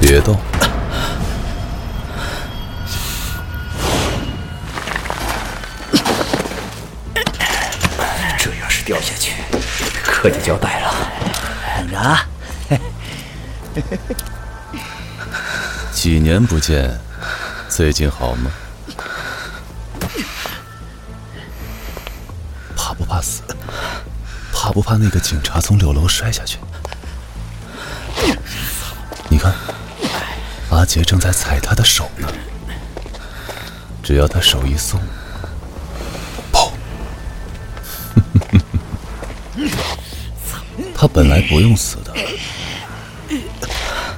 别动。这要是掉下去，可就交代了。等着啊！几年不见，最近好吗？怕不怕死？怕不怕那个警察从六楼摔下去？阿杰正在踩他的手呢。只要他手一松，砰！他本来不用死的，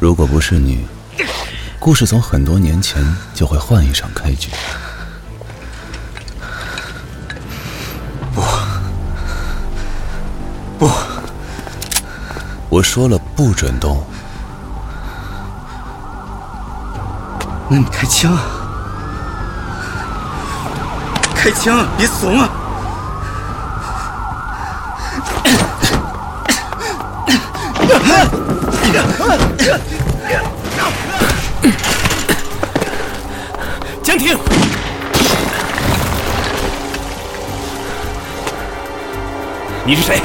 如果不是你，故事从很多年前就会换一场开局。不，不，我说了不准动。那你开枪啊！开枪啊！别怂啊！江婷，你是谁？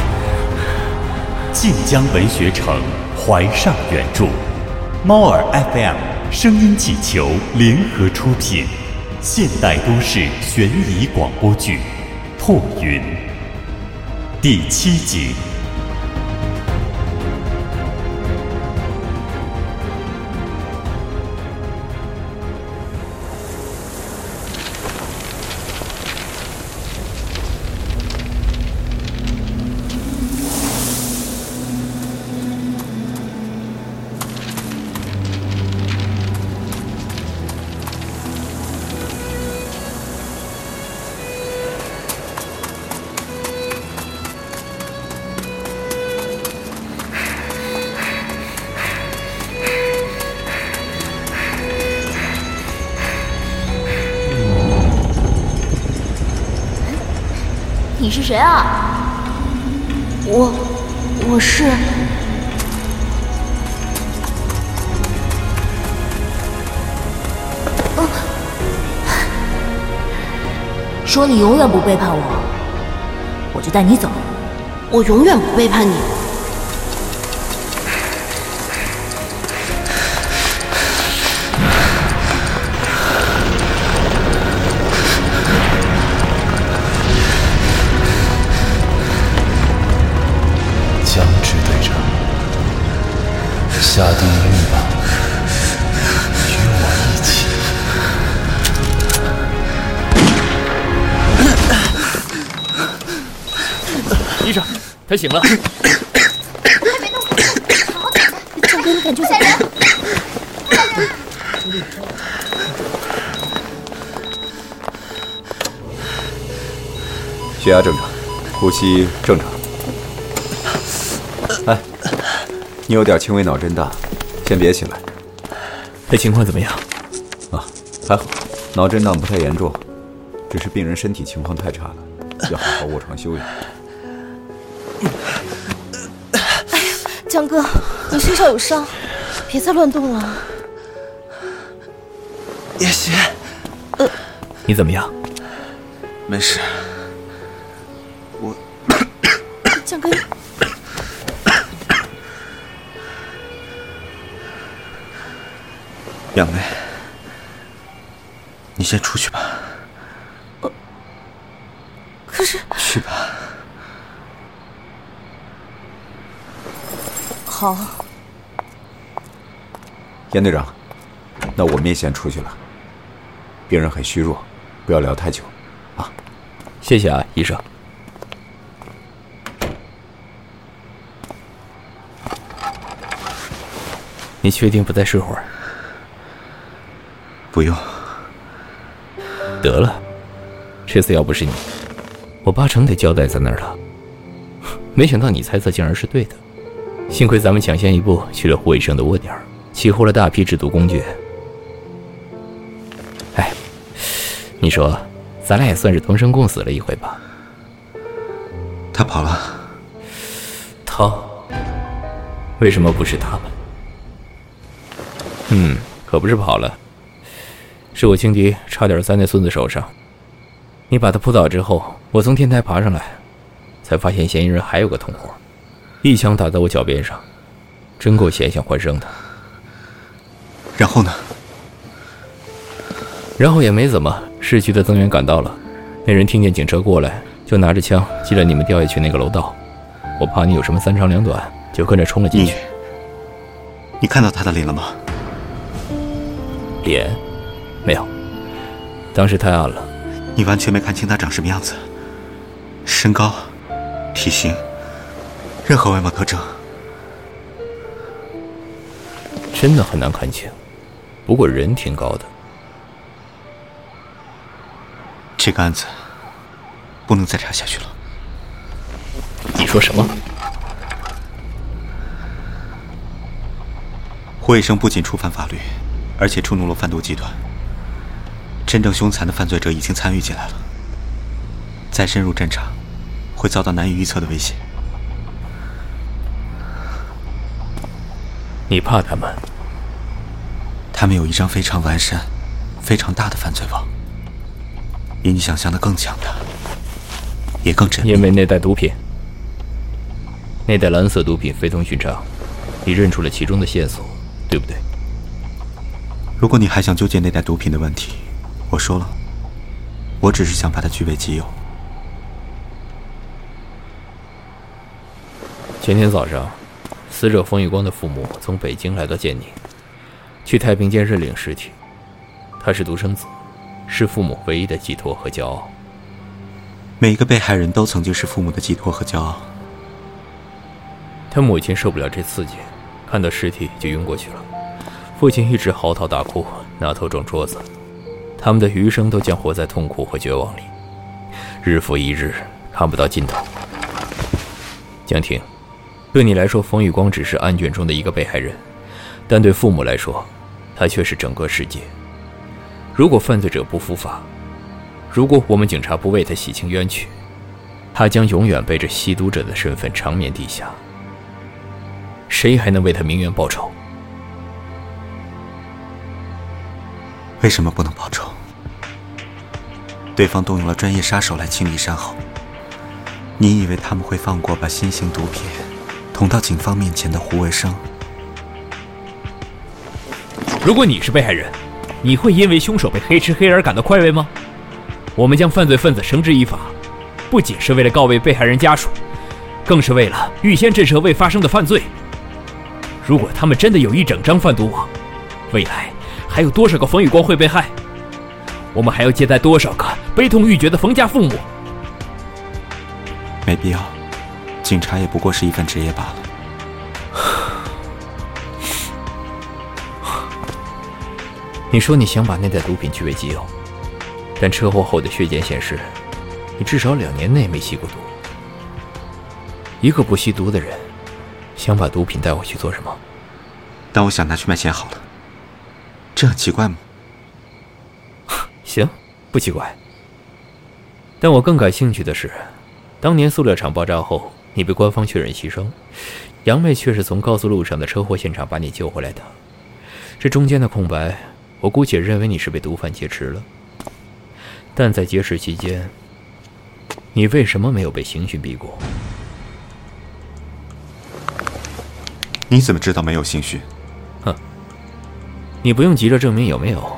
晋江文学城怀上原著，猫耳 FM 声音气球联合出品，现代都市悬疑广播剧《破云》第七集。说你永远不背叛我，我就带你走。我永远不背叛你。队长，下地他醒了。还没弄死，好好等着。江哥，你赶紧走！血压正常，呼吸正常。哎，你有点轻微脑震荡，先别起来。他情况怎么样？啊，还好，脑震荡不太严重，只是病人身体情况太差了，要好好卧床休养。江哥，你身上有伤，别再乱动了。叶邪，你怎么样？没事，我 江哥，杨梅，你先出去吧。可是去吧。好，严队长，那我们也先出去了。病人很虚弱，不要聊太久。啊谢谢啊，医生。你确定不再睡会儿？不用，得了，这次要不是你，我八成得交代在那儿了。没想到你猜测竟然是对的，幸亏咱们抢先一步去了胡伟生的窝点，起获了大批制毒工具。哎，你说，咱俩也算是同生共死了一回吧？他跑了，他？为什么不是他们？嗯，可不是跑了，是我轻敌差点栽在孙子手上。你把他扑倒之后，我从天台爬上来，才发现嫌疑人还有个同伙，一枪打在我脚边上，真够险象环生的。然后呢？然后也没怎么，市区的增援赶到了，那人听见警车过来，就拿着枪击了你们掉下去那个楼道。我怕你有什么三长两短，就跟着冲了进去。你看到他的脸了吗？脸，没有。当时太暗了。你完全没看清他长什么样子，身高、体型，任何外貌特征，真的很难看清。不过人挺高的。这个案子不能再查下去了。你说什么？胡医生不仅触犯法律，而且触怒了贩毒集团。真正凶残的犯罪者已经参与进来了。再深入侦查，会遭到难以预测的危险。你怕他们？他们有一张非常完善、非常大的犯罪网，比你想象的更强大，也更缜密。因为那袋毒品，那袋蓝色毒品非同寻常，你认出了其中的线索，对不对？如果你还想纠结那袋毒品的问题，我说了，我只是想把它据为己有。前天早上，死者冯玉光的父母从北京来到建宁，去太平间认领尸体。他是独生子，是父母唯一的寄托和骄傲。每一个被害人都曾经是父母的寄托和骄傲。他母亲受不了这刺激，看到尸体就晕过去了。父亲一直嚎啕大哭，拿头撞桌子。他们的余生都将活在痛苦和绝望里，日复一日，看不到尽头。江婷，对你来说，冯玉光只是案卷中的一个被害人，但对父母来说，他却是整个世界。如果犯罪者不伏法，如果我们警察不为他洗清冤屈，他将永远背着吸毒者的身份长眠地下。谁还能为他鸣冤报仇？为什么不能报仇？对方动用了专业杀手来清理善后，你以为他们会放过把新型毒品捅到警方面前的胡卫生？如果你是被害人，你会因为凶手被黑吃黑而感到快慰吗？我们将犯罪分子绳之以法，不仅是为了告慰被害人家属，更是为了预先震慑未发生的犯罪。如果他们真的有一整张贩毒网，未来……还有多少个冯宇光会被害？我们还要接待多少个悲痛欲绝的冯家父母？没必要，警察也不过是一份职业罢了。你说你想把那袋毒品据为己有，但车祸后的血检显示，你至少两年内没吸过毒。一个不吸毒的人，想把毒品带回去做什么？但我想拿去卖钱好了。这样奇怪吗？行，不奇怪。但我更感兴趣的是，当年塑料厂爆炸后，你被官方确认牺牲，杨妹却是从高速路上的车祸现场把你救回来的。这中间的空白，我姑且认为你是被毒贩劫持了。但在劫持期间，你为什么没有被刑讯逼供？你怎么知道没有刑讯？哼你不用急着证明有没有，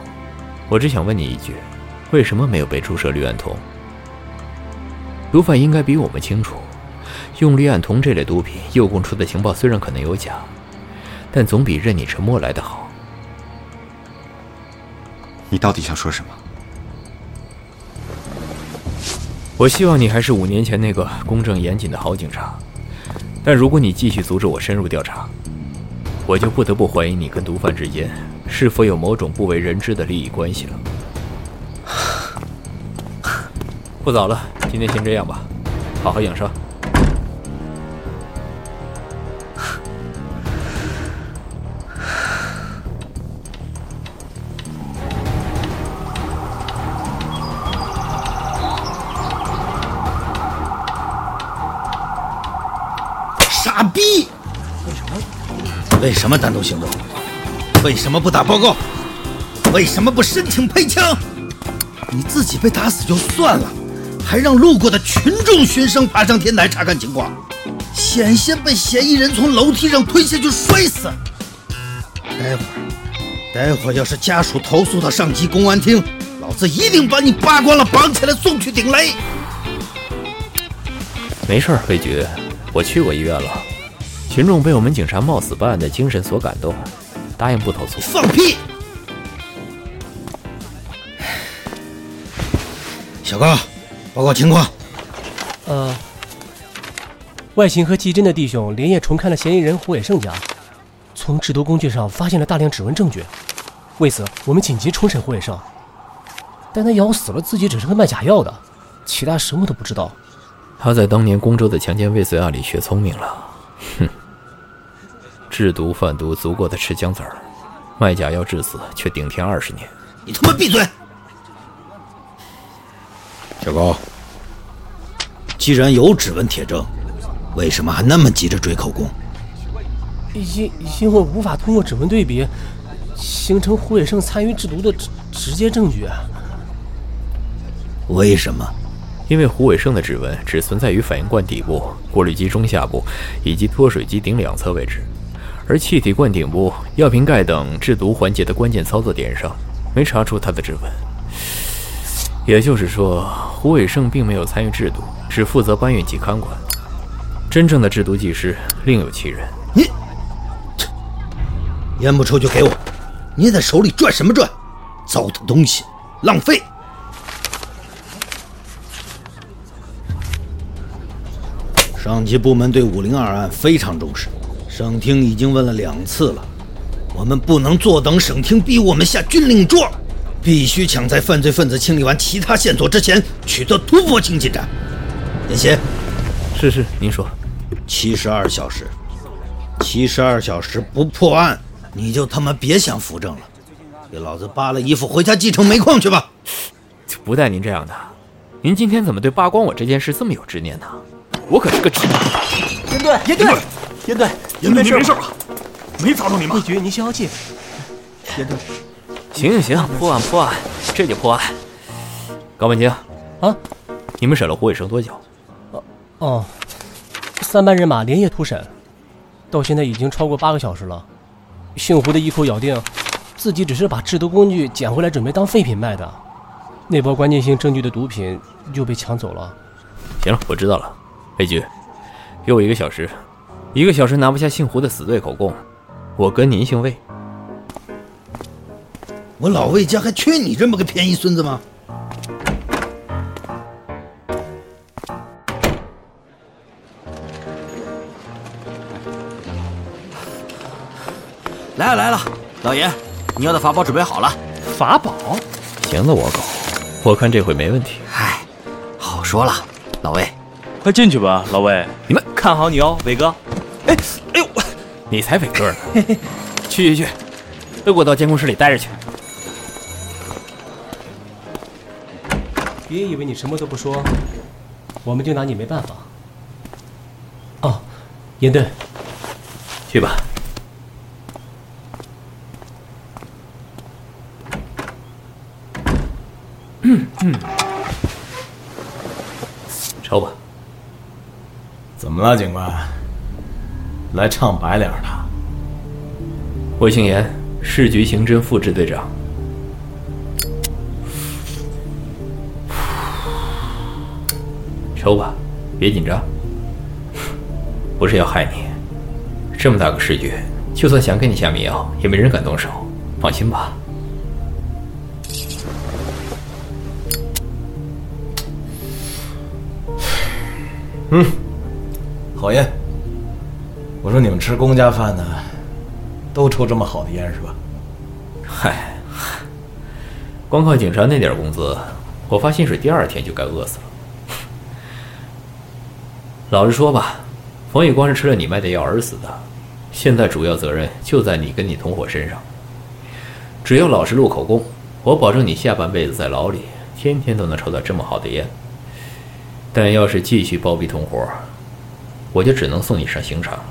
我只想问你一句：为什么没有被注射氯胺酮？毒贩应该比我们清楚，用氯胺酮这类毒品诱供出的情报虽然可能有假，但总比任你沉默来得好。你到底想说什么？我希望你还是五年前那个公正严谨的好警察，但如果你继续阻止我深入调查，我就不得不怀疑你跟毒贩之间。是否有某种不为人知的利益关系了？不早了，今天先这样吧，好好养伤。傻逼！为什么？为什么单独行动？为什么不打报告？为什么不申请配枪？你自己被打死就算了，还让路过的群众学生爬上天台查看情况，险些被嫌疑人从楼梯上推下去摔死。待会儿，待会儿要是家属投诉到上级公安厅，老子一定把你扒光了绑起来送去顶雷。没事儿，魏局，我去过医院了。群众被我们警察冒死办案的精神所感动，答应不投诉。放屁！小高，报告情况。呃，外勤和技侦的弟兄连夜重看了嫌疑人胡伟胜家，从制毒工具上发现了大量指纹证据。为此，我们紧急重审胡伟胜，但他咬死了自己只是个卖假药的，其他什么都不知道。他在当年公州的强奸未遂案里学聪明了，哼！制毒贩毒足够的吃姜子儿，卖假药致死却顶天二十年。你他妈闭嘴！小高，既然有指纹铁证，为什么还那么急着追口供？因因为无法通过指纹对比，形成胡伟胜参与制毒的直直接证据。为什么？因为胡伟胜的指纹只存在于反应罐底部、过滤机中下部以及脱水机顶两侧位置，而气体罐顶部、药瓶盖等制毒环节的关键操作点上没查出他的指纹。也就是说，胡伟胜并没有参与制毒，只负责搬运及看管。真正的制毒技师另有其人。你，烟不抽就给我！捏在手里转什么转？糟蹋东西，浪费！上级部门对五零二案非常重视，省厅已经问了两次了。我们不能坐等省厅逼我们下军令状。必须抢在犯罪分子清理完其他线索之前取得突破性进展。严协，是是，您说。七十二小时，七十二小时不破案，你就他妈别想扶正了。给老子扒了衣服，回家继承煤矿去吧。不带您这样的。您今天怎么对扒光我这件事这么有执念呢？我可是个直。严队，严队，严队，严队，你没事吧？没砸到你吗？魏局，您消消气。严队。行行行，破案破案，这就破案。高文清，啊，你们审了胡伟生多久？哦哦，三班人马连夜突审，到现在已经超过八个小时了。姓胡的一口咬定，自己只是把制毒工具捡回来准备当废品卖的，那包关键性证据的毒品就被抢走了。行了，我知道了。魏局，给我一个小时，一个小时拿不下姓胡的死对口供，我跟您姓魏。我老魏家还缺你这么个便宜孙子吗？来了来了，老爷，你要的法宝准备好了。法宝？行了，我狗，我看这回没问题。嗨，好说了，老魏，快进去吧，老魏。你们看好你哦，伟哥。哎，哎呦，你才伟哥呢！去 去去，都给我到监控室里待着去。别以为你什么都不说，我们就拿你没办法。哦，严队，去吧。嗯嗯，抽吧。怎么了，警官？来唱白脸的？我姓严，市局刑侦副支队长。抽吧，别紧张。不是要害你，这么大个市局，就算想给你下迷药，也没人敢动手。放心吧。嗯，好烟。我说你们吃公家饭的，都抽这么好的烟是吧？嗨，光靠警察那点工资，我发薪水第二天就该饿死了。老实说吧，冯宇光是吃了你卖的药而死的，现在主要责任就在你跟你同伙身上。只要老实录口供，我保证你下半辈子在牢里天天都能抽到这么好的烟。但要是继续包庇同伙，我就只能送你上刑场了。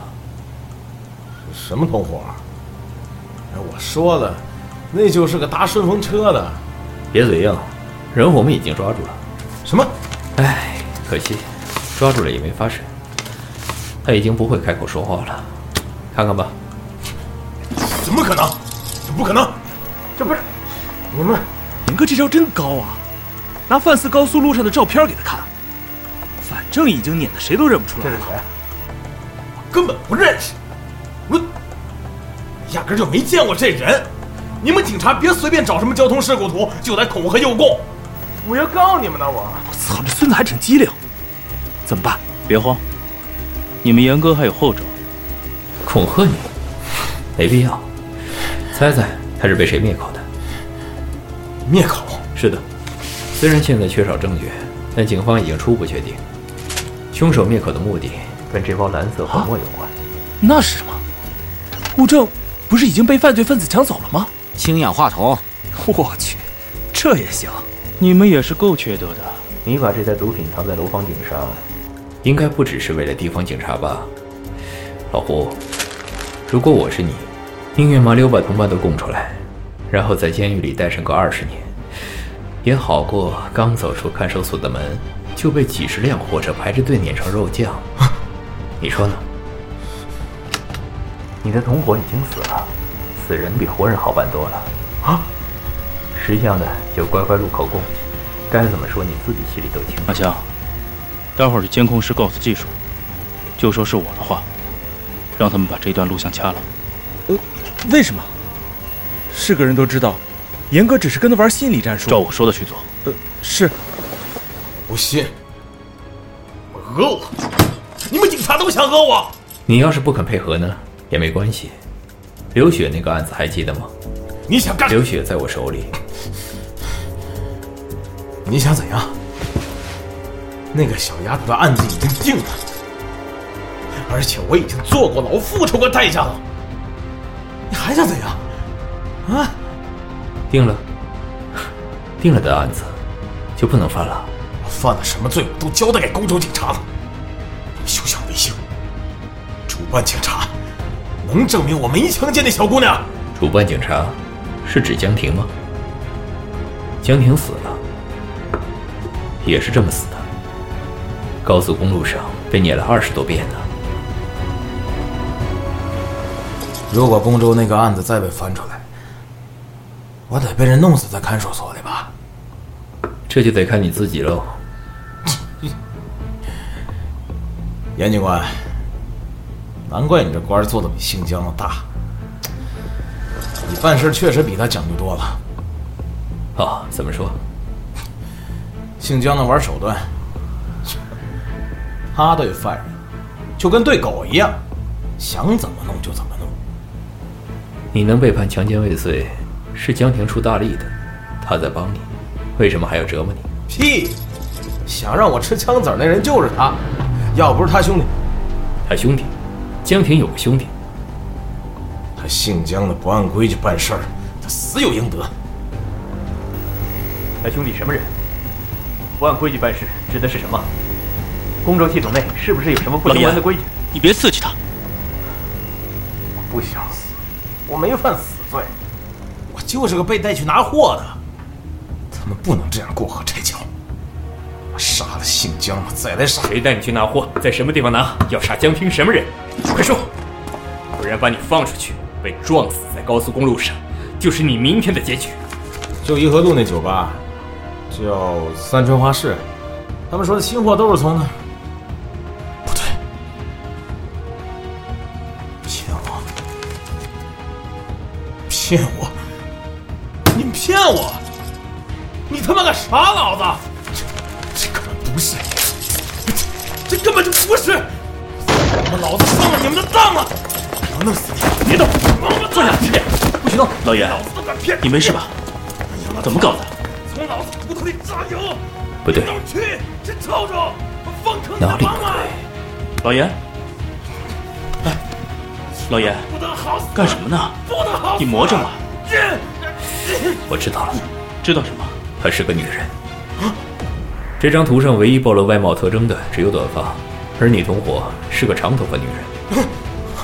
什么同伙？我说的，那就是个搭顺风车的。别嘴硬，人我们已经抓住了。什么？唉，可惜，抓住了也没发生。他已经不会开口说话了，看看吧。怎么可能？这不可能！这不是你们林哥这招真高啊！拿范四高速路上的照片给他看，反正已经撵得谁都认不出来了。这是谁？根本不认识，我压根就没见过这人。你们警察别随便找什么交通事故图就来恐吓诱供，我要告你们呢！我我操，这孙子还挺机灵。怎么办？别慌，你们严哥还有后招。恐吓你？没必要。猜猜他是被谁灭口的？灭口？是的。虽然现在缺少证据，但警方已经初步确定，凶手灭口的目的跟这包蓝色粉末有关。那是什么？物证不是已经被犯罪分子抢走了吗？氢氧化铜。我去，这也行？你们也是够缺德的。你把这袋毒品藏在楼房顶上，应该不只是为了提防警察吧？老胡，如果我是你，宁愿麻溜把同伴都供出来，然后在监狱里待上个二十年。也好过刚走出看守所的门，就被几十辆货车排着队碾成肉酱。你说呢？你的同伙已经死了，死人比活人好办多了啊！识相的就乖乖录口供，该怎么说你自己心里都清楚。阿香，待会儿去监控室告诉技术，就说是我的话，让他们把这段录像掐了。呃，为什么？是个人都知道。严哥只是跟他玩心理战术，照我说的去做。呃，是。不信，我讹我！你们警察都想讹我？你要是不肯配合呢，也没关系。刘雪那个案子还记得吗？你想干？刘雪在我手里。你想怎样？那个小丫头的案子已经定了，而且我已经坐过牢，付出过代价了。你还想怎样？啊？定了，定了的案子就不能犯了。我犯了什么罪，我都交代给公州警察了。你们休想违心！主办警察能证明我没强奸那小姑娘？主办警察是指江婷吗？江婷死了，也是这么死的。高速公路上被撵了二十多遍呢。如果公州那个案子再被翻出来，我得被人弄死在看守所里吧？这就得看你自己喽。严警官，难怪你这官做的比姓江的大。你办事确实比他讲究多了。哦，怎么说？姓江的玩手段，他对犯人就跟对狗一样，想怎么弄就怎么弄。你能被判强奸未遂？是江婷出大力的，他在帮你，为什么还要折磨你？屁！想让我吃枪子儿那人就是他，要不是他兄弟，他兄弟，江婷有个兄弟，他姓江的不按规矩办事儿，他死有应得。他兄弟什么人？不按规矩办事指的是什么？公州系统内是不是有什么不成文的规矩？你别刺激他。我不想死，我没犯死罪。我就是个被带去拿货的，他们不能这样过河拆桥。我杀了姓江的，再来杀。谁带你去拿货？在什么地方拿？要杀江平什么人？快说，不然把你放出去，被撞死在高速公路上，就是你明天的结局。就颐和路那酒吧，叫三春花市，他们说的新货都是从那。不对，骗我，骗我。你骗我！你他妈个傻老子！这这根本不是，这这根本就不是！他妈老子上了你们的当了！我要弄死你！别动，坐下，别不许动！老爷，你没事吧？怎么搞的？从老子骨头里榨油！不对，去，真臭着！哪里不对？老爷，哎，老严，干什么呢？你魔怔了？我知道了，知道什么？她是个女人。这张图上唯一暴露外貌特征的只有短发，而你同伙是个长头发女人。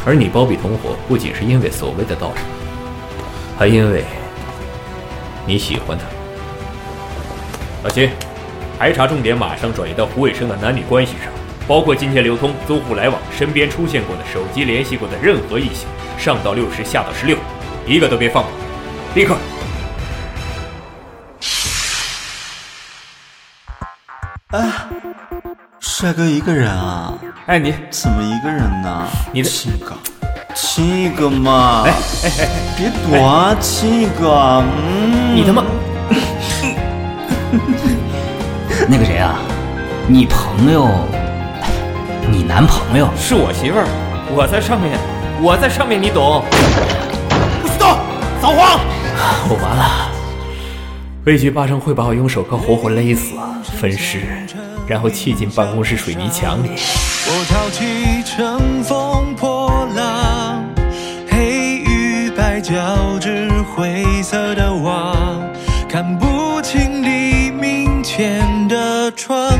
而你包庇同伙，不仅是因为所谓的道理，还因为你喜欢他。老秦，排查重点马上转移到胡伟生的男女关系上，包括金钱流通、租户来往、身边出现过的、手机联系过的任何异性，上到六十，下到十六，一个都别放过，立刻。哎，帅哥一个人啊？哎，你怎么一个人呢？你的亲一个，亲一个嘛！哎哎哎，别躲啊，亲一个！嗯，你他妈！那个谁啊，你朋友，你男朋友是我媳妇儿，我在上面，我在上面，你懂？不许动！扫黄！我完了，魏局八成会把我用手铐活活勒死，分尸，然后砌进办公室水泥墙里。我挑起乘风破浪，黑与白交织，灰色的网，看不清黎明前的窗，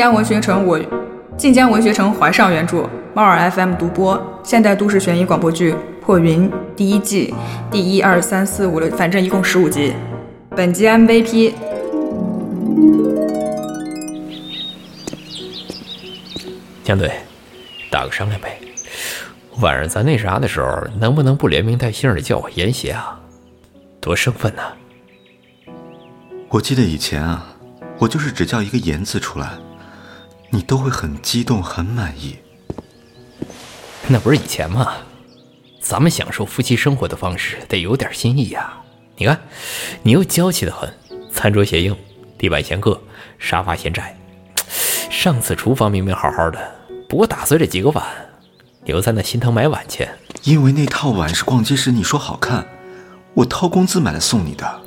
江文学城我，晋江文学城怀上原著，猫耳 FM 独播，现代都市悬疑广播剧《破云》第一季第一二三四五六，反正一共十五集。本集 MVP 江队，打个商量呗。晚上咱那啥的时候，能不能不连名带姓的叫我严邪啊？多生分呐、我记得以前啊，我就是只叫一个“严”字出来，你都会很激动、很满意。那不是以前吗？咱们享受夫妻生活的方式得有点新意呀、你看，你又娇气的很，餐桌嫌硬，地板嫌硌，沙发嫌窄。上次厨房明明好好的，不过打碎了几个碗，留在那心疼买碗去。因为那套碗是逛街时你说好看，我掏工资买来送你的。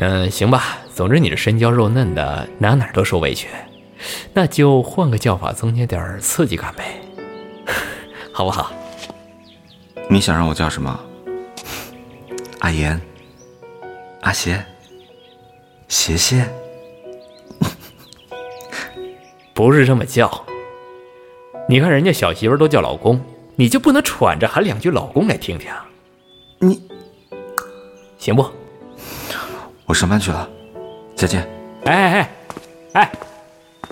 嗯，行吧。总之你这身娇肉嫩的，哪哪都受委屈，那就换个叫法，增加点刺激感呗，好不好？你想让我叫什么？阿言、阿邪、邪邪？不是这么叫。你看人家小媳妇都叫老公，你就不能喘着喊两句老公来听听？你行不？我上班去了。再见。哎哎哎，哎，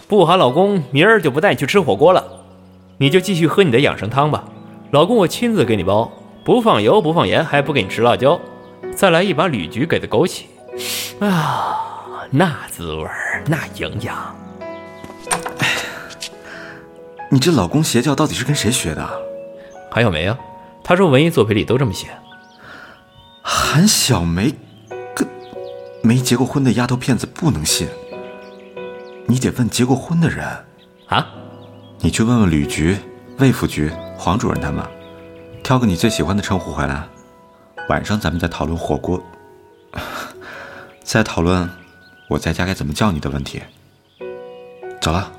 不喊老公，明儿就不带你去吃火锅了，你就继续喝你的养生汤吧。老公我亲自给你煲，不放油不放盐，还不给你吃辣椒，再来一把吕菊给的枸杞，啊，那滋味儿那营养。你这老公邪教到底是跟谁学的？韩小梅啊，他说文艺作品里都这么写。韩小梅。跟没结过婚的丫头片子不能信，你得问结过婚的人啊！你去问问吕局、魏副局、黄主任他们，挑个你最喜欢的称呼回来。晚上咱们再讨论火锅，再讨论我在家该怎么叫你的问题。走了。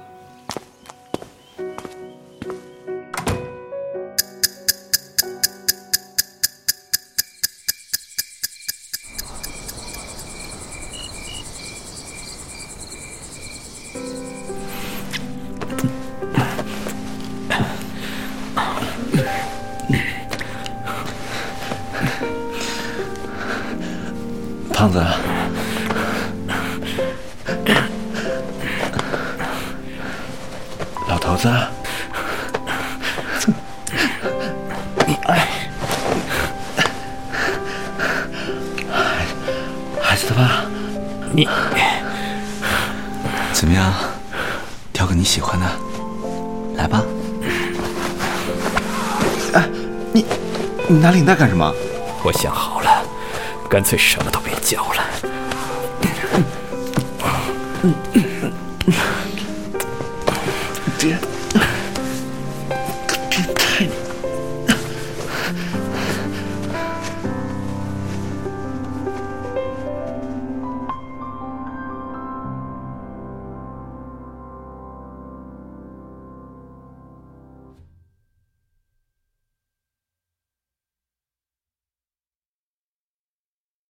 孩子的爸，你怎么样？挑个你喜欢的，来吧。哎，你你拿领带干什么？我想好了，干脆什么都别叫了。